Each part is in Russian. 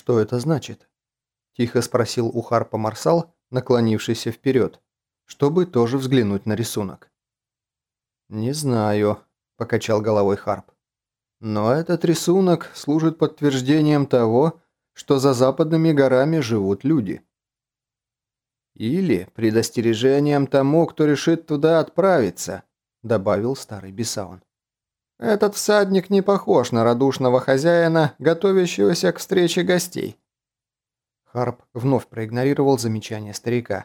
«Что это значит?» – тихо спросил у Харпа Марсал, наклонившийся вперед, чтобы тоже взглянуть на рисунок. «Не знаю», – покачал головой Харп. «Но этот рисунок служит подтверждением того, что за западными горами живут люди. Или предостережением тому, кто решит туда отправиться», – добавил старый Бесаун. «Этот всадник не похож на радушного хозяина, готовящегося к встрече гостей». Харп вновь проигнорировал замечание старика.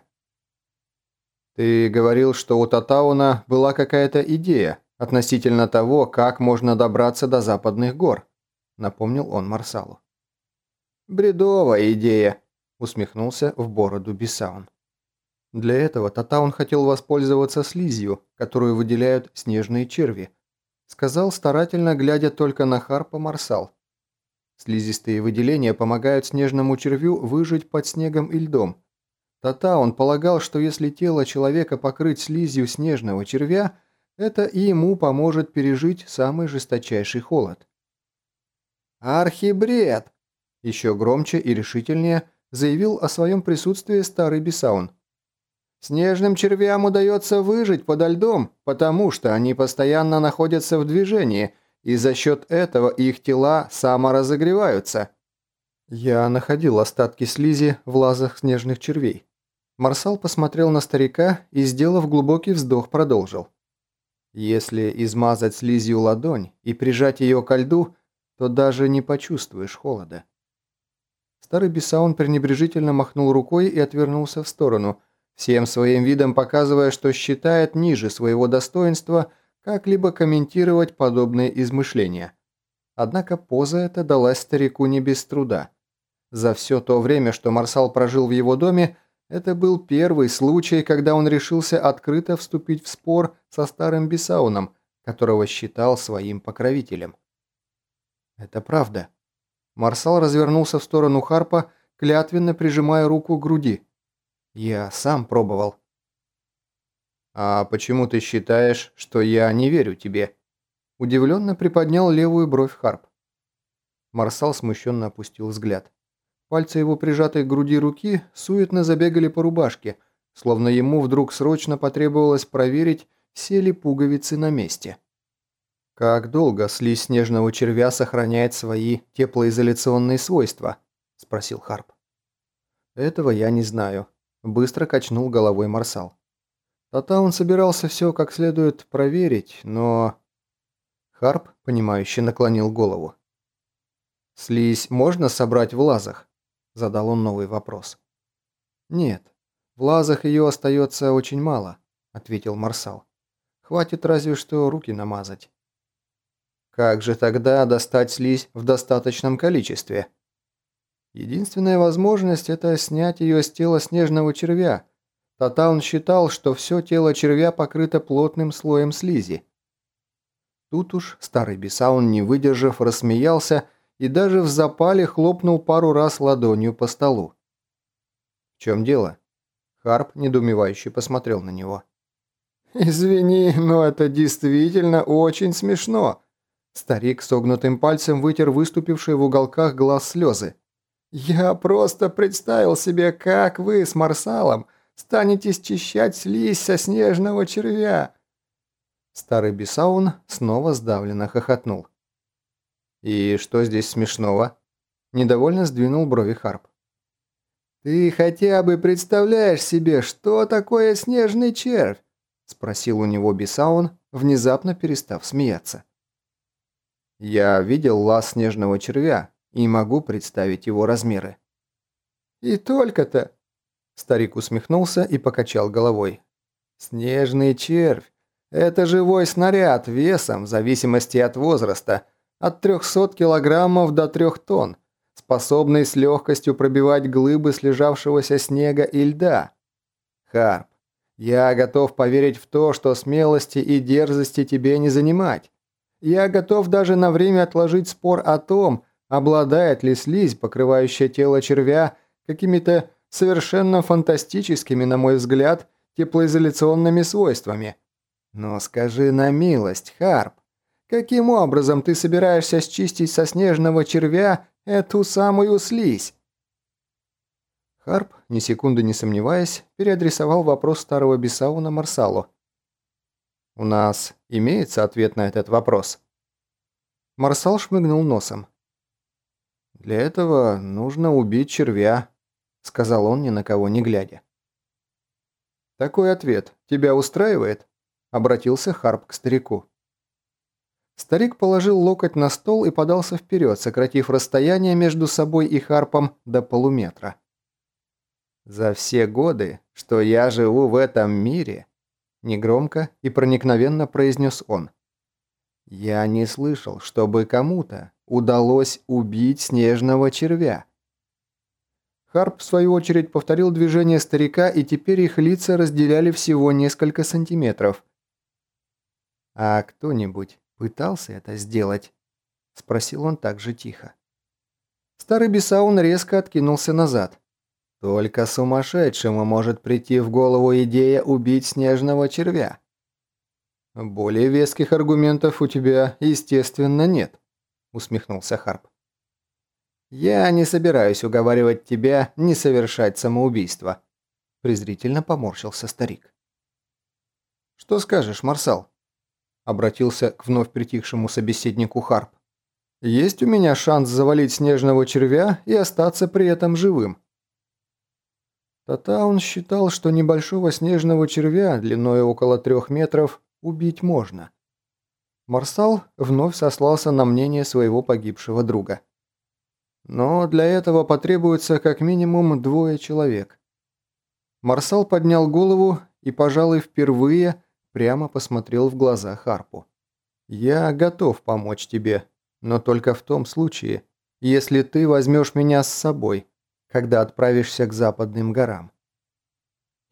«Ты говорил, что у Татауна была какая-то идея относительно того, как можно добраться до западных гор», напомнил он Марсалу. «Бредовая идея», усмехнулся в бороду Бисаун. Для этого Татаун хотел воспользоваться слизью, которую выделяют снежные черви, сказал старательно, глядя только на Харпа Марсал. Слизистые выделения помогают снежному червю выжить под снегом и льдом. Татаун полагал, что если тело человека покрыть слизью снежного червя, это и ему поможет пережить самый жесточайший холод. «Архибред!» – еще громче и решительнее заявил о своем присутствии старый Бесаун. Снежным червям удается выжить подо льдом, потому что они постоянно находятся в движении, и за счет этого их тела саморазогреваются. Я находил остатки слизи в лазах снежных червей. Марсал посмотрел на старика и, сделав глубокий вздох, продолжил. Если измазать слизью ладонь и прижать ее ко льду, то даже не почувствуешь холода. Старый Бесаун пренебрежительно махнул рукой и отвернулся в сторону – всем своим видом показывая, что считает ниже своего достоинства как-либо комментировать подобные измышления. Однако поза эта далась старику не без труда. За все то время, что Марсал прожил в его доме, это был первый случай, когда он решился открыто вступить в спор со старым Бесауном, которого считал своим покровителем. Это правда. Марсал развернулся в сторону Харпа, клятвенно прижимая руку к груди. Я сам пробовал. А почему ты считаешь, что я не верю тебе? Удивленно приподнял левую бровь Харп. Марсал смущенно опустил взгляд. Пальцы его прижатой к груди руки суетно забегали по рубашке, словно ему вдруг срочно потребовалось проверить, все ли пуговицы на месте. «Как долго слизь снежного червя сохраняет свои теплоизоляционные свойства?» – спросил Харп. «Этого я не знаю. Быстро качнул головой Марсал. Татаун собирался все как следует проверить, но... Харп, понимающе наклонил голову. «Слизь можно собрать в лазах?» Задал он новый вопрос. «Нет, в лазах ее остается очень мало», ответил Марсал. «Хватит разве что руки намазать». «Как же тогда достать слизь в достаточном количестве?» Единственная возможность – это снять ее с тела снежного червя. Татаун считал, что все тело червя покрыто плотным слоем слизи. Тут уж старый Бесаун, не выдержав, рассмеялся и даже в запале хлопнул пару раз ладонью по столу. «В чем дело?» Харп недоумевающе посмотрел на него. «Извини, но это действительно очень смешно!» Старик согнутым пальцем вытер выступившие в уголках глаз слезы. «Я просто представил себе, как вы с Марсалом станете счищать слизь со снежного червя!» Старый Бесаун снова сдавленно хохотнул. «И что здесь смешного?» Недовольно сдвинул брови Харп. «Ты хотя бы представляешь себе, что такое снежный червь?» Спросил у него Бесаун, внезапно перестав смеяться. «Я видел лаз снежного червя», и могу представить его размеры. «И только-то!» Старик усмехнулся и покачал головой. «Снежный червь – это живой снаряд весом, в зависимости от возраста, от 300 килограммов до 3 тонн, способный с легкостью пробивать глыбы слежавшегося снега и льда. Харп, я готов поверить в то, что смелости и дерзости тебе не занимать. Я готов даже на время отложить спор о том, Обладает ли слизь, покрывающая тело червя, какими-то совершенно фантастическими, на мой взгляд, теплоизоляционными свойствами? Но скажи на милость, Харп, Каким образом ты собираешься счистить со снежного червя эту самую слизь?» Харп, ни секунды не сомневаясь, переадресовал вопрос старого Бесауна Марсалу. «У нас имеется ответ на этот вопрос?» Марсал шмыгнул носом. «Для этого нужно убить червя», — сказал он, ни на кого не глядя. «Такой ответ тебя устраивает?» — обратился Харп к старику. Старик положил локоть на стол и подался вперед, сократив расстояние между собой и Харпом до полуметра. «За все годы, что я живу в этом мире», — негромко и проникновенно произнес он, — «я не слышал, чтобы кому-то удалось убить снежного червя». Харп, в свою очередь, повторил движение старика, и теперь их лица разделяли всего несколько сантиметров. «А кто-нибудь пытался это сделать?» – спросил он также тихо. Старый Бесаун резко откинулся назад. «Только сумасшедшему может прийти в голову идея убить снежного червя». «Более веских аргументов у тебя, естественно, нет», – усмехнулся Харп. «Я не собираюсь уговаривать тебя не совершать самоубийство», – презрительно поморщился старик. «Что скажешь, Марсал?» – обратился к вновь притихшему собеседнику Харп. «Есть у меня шанс завалить снежного червя и остаться при этом живым?» Татаун считал, что небольшого снежного червя длиной около трех метров убить можно. Марсал вновь сослался на мнение своего погибшего друга. Но для этого потребуется как минимум двое человек. Марсал поднял голову и, пожалуй, впервые прямо посмотрел в глаза Харпу. «Я готов помочь тебе, но только в том случае, если ты возьмешь меня с собой, когда отправишься к западным горам».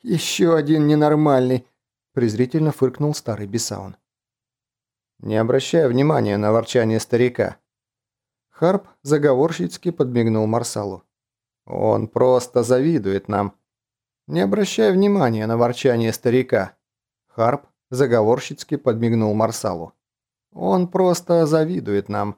«Еще один ненормальный», – презрительно фыркнул старый Бесаун. Не обращая внимания на ворчание старика, Харп заговорщицки подмигнул Марсалу. «Он просто завидует нам». Не обращая внимания на ворчание старика, Харп заговорщицки подмигнул Марсалу. «Он просто завидует нам».